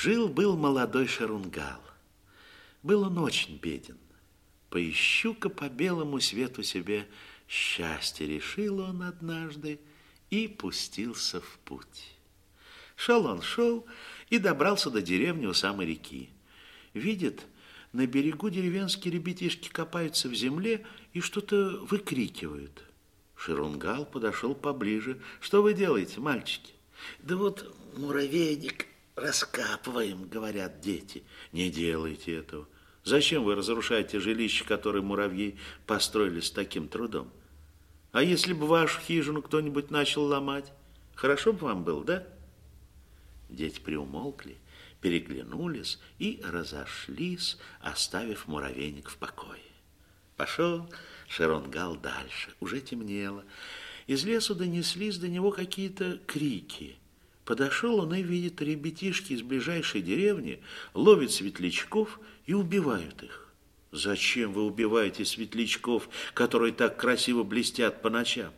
Жил-был молодой Шарунгал. Был он очень беден. Поищу-ка по белому свету себе счастье, решил он однажды и пустился в путь. Шел он, шел и добрался до деревни у самой реки. Видит, на берегу деревенские ребятишки копаются в земле и что-то выкрикивают. Ширунгал подошел поближе. Что вы делаете, мальчики? Да вот муравейник раскапываем, говорят дети. Не делайте этого. Зачем вы разрушаете жилище, которое муравьи построили с таким трудом? А если бы вашу хижину кто-нибудь начал ломать, хорошо бы вам было, да? Дети приумолкли, переглянулись и разошлись, оставив муравейник в покое. Пошел Шеронгал дальше. Уже темнело. Из лесу донеслись до него какие-то крики. Подошел он и видит, ребятишки из ближайшей деревни ловят светлячков и убивают их. Зачем вы убиваете светлячков, которые так красиво блестят по ночам?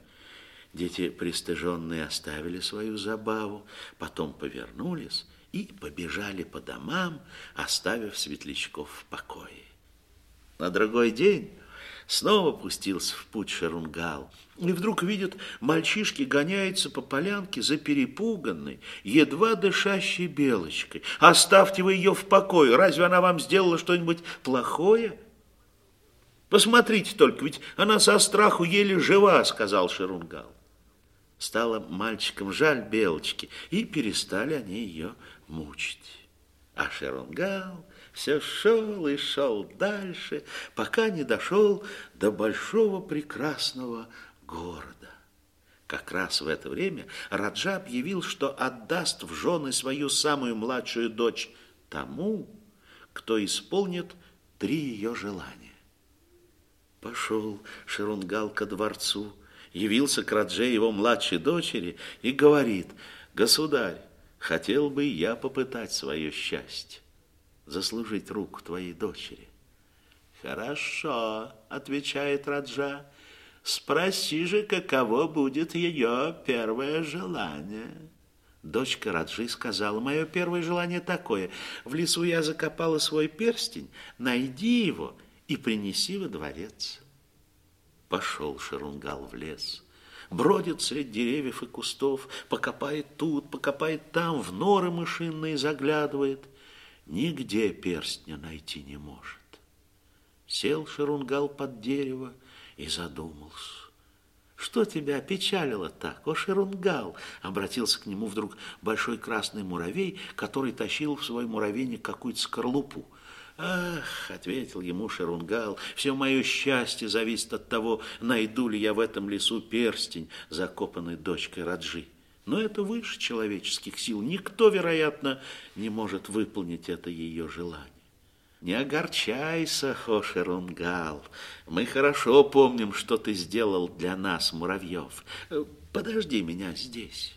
Дети пристыженные оставили свою забаву, потом повернулись и побежали по домам, оставив светлячков в покое. На другой день снова пустился в путь Шерунгал. И вдруг видит, мальчишки гоняются по полянке за перепуганной, едва дышащей белочкой. Оставьте вы ее в покое. Разве она вам сделала что-нибудь плохое? Посмотрите только, ведь она со страху еле жива, сказал Шерунгал. Стало мальчикам жаль белочки, и перестали они ее мучить. А Шерунгал все шел и шел дальше, пока не дошел до большого прекрасного города. Как раз в это время Раджа объявил, что отдаст в жены свою самую младшую дочь тому, кто исполнит три ее желания. Пошел Шерунгал ко дворцу, явился к Радже его младшей дочери и говорит, «Государь, хотел бы я попытать свое счастье, заслужить руку твоей дочери». «Хорошо», — отвечает Раджа, «спроси же, каково будет ее первое желание». Дочка Раджи сказала, мое первое желание такое. В лесу я закопала свой перстень, найди его и принеси во дворец. Пошел Шерунгал в лес, бродит среди деревьев и кустов, покопает тут, покопает там, в норы мышиные заглядывает. Нигде перстня найти не может. Сел Шерунгал под дерево и задумался. Что тебя печалило так, о Шерунгал? Обратился к нему вдруг большой красный муравей, который тащил в свой муравейник какую-то скорлупу. «Ах!» — ответил ему Шерунгал, «все мое счастье зависит от того, найду ли я в этом лесу перстень, закопанный дочкой Раджи. Но это выше человеческих сил. Никто, вероятно, не может выполнить это ее желание. Не огорчайся, Хо Шерунгал. Мы хорошо помним, что ты сделал для нас, муравьев. Подожди меня здесь».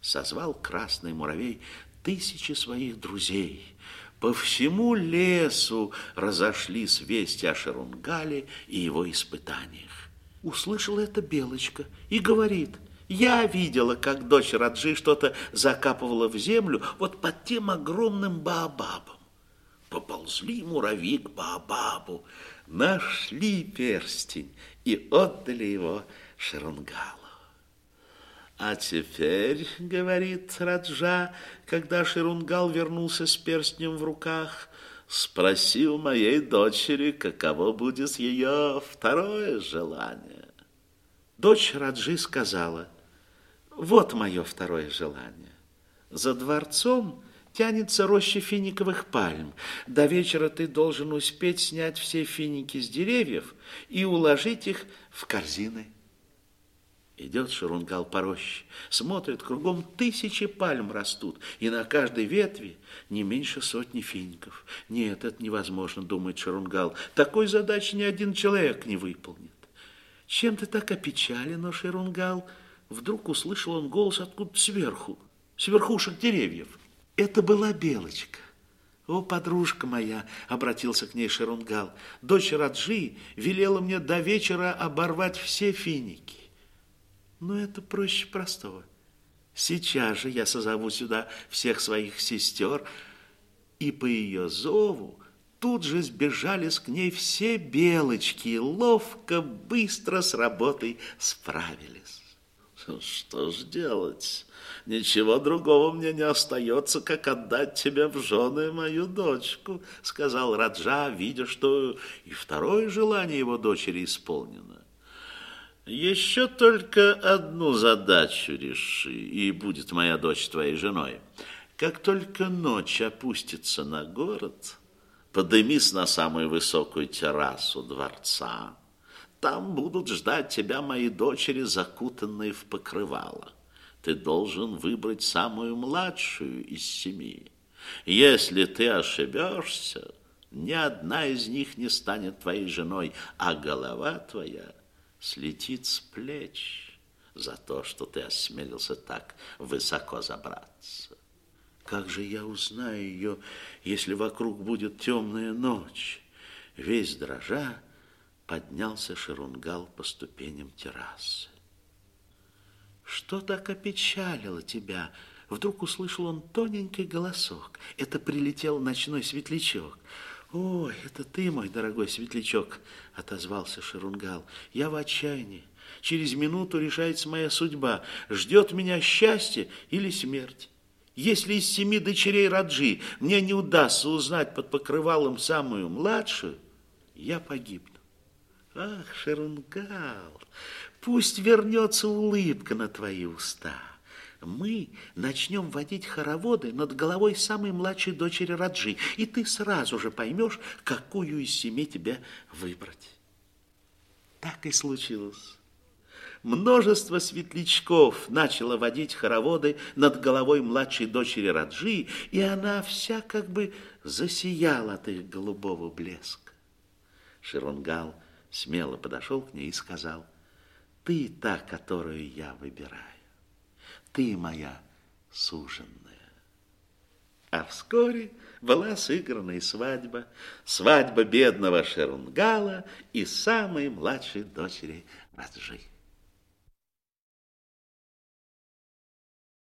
Созвал красный муравей тысячи своих друзей – по всему лесу разошлись вести о Шерунгале и его испытаниях. Услышала это Белочка и говорит, я видела, как дочь Раджи что-то закапывала в землю вот под тем огромным баобабом. Поползли муравьи к баобабу, нашли перстень и отдали его Шерунгалу. А теперь, говорит Раджа, когда Ширунгал вернулся с перстнем в руках, спроси у моей дочери, каково будет ее второе желание. Дочь Раджи сказала, вот мое второе желание. За дворцом тянется роща финиковых пальм. До вечера ты должен успеть снять все финики с деревьев и уложить их в корзины. Идет Шерунгал по роще, смотрит, кругом тысячи пальм растут, и на каждой ветви не меньше сотни фиников. Нет, это невозможно, думает Шерунгал. Такой задачи ни один человек не выполнит. Чем ты так опечален, о Шерунгал? Вдруг услышал он голос откуда-то сверху, с верхушек деревьев. Это была Белочка. «О, подружка моя!» — обратился к ней Шерунгал. «Дочь Раджи велела мне до вечера оборвать все финики. Но это проще простого. Сейчас же я созову сюда всех своих сестер И по ее зову тут же сбежались к ней все белочки ловко, быстро с работой справились. Что ж делать? Ничего другого мне не остается, как отдать тебе в жены мою дочку, сказал Раджа, видя, что и второе желание его дочери исполнено. Еще только одну задачу реши, и будет моя дочь твоей женой. Как только ночь опустится на город, подымись на самую высокую террасу дворца, там будут ждать тебя мои дочери, закутанные в покрывало. Ты должен выбрать самую младшую из семи. Если ты ошибешься, ни одна из них не станет твоей женой, а голова твоя слетит с плеч за то, что ты осмелился так высоко забраться. Как же я узнаю ее, если вокруг будет темная ночь? Весь дрожа, поднялся Шерунгал по ступеням террасы. Что так опечалило тебя? Вдруг услышал он тоненький голосок. Это прилетел ночной светлячок. «Ой, это ты, мой дорогой светлячок!» — отозвался Шерунгал. «Я в отчаянии. Через минуту решается моя судьба. Ждет меня счастье или смерть. Если из семи дочерей Раджи мне не удастся узнать под покрывалом самую младшую, я погибну. Ах, Шерунгал, пусть вернется улыбка на твои уста. Мы начнем водить хороводы над головой самой младшей дочери Раджи, и ты сразу же поймешь, какую из семи тебя выбрать. Так и случилось. Множество светлячков начало водить хороводы над головой младшей дочери Раджи, и она вся как бы засияла от их голубого блеска. Шерунгал смело подошел к ней и сказал, «Ты та, которую я выбираю. Ты моя суженная». А вскоре была сыграна и свадьба, свадьба бедного Шерунгала и самой младшей дочери Раджи.